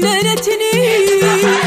Cenneretini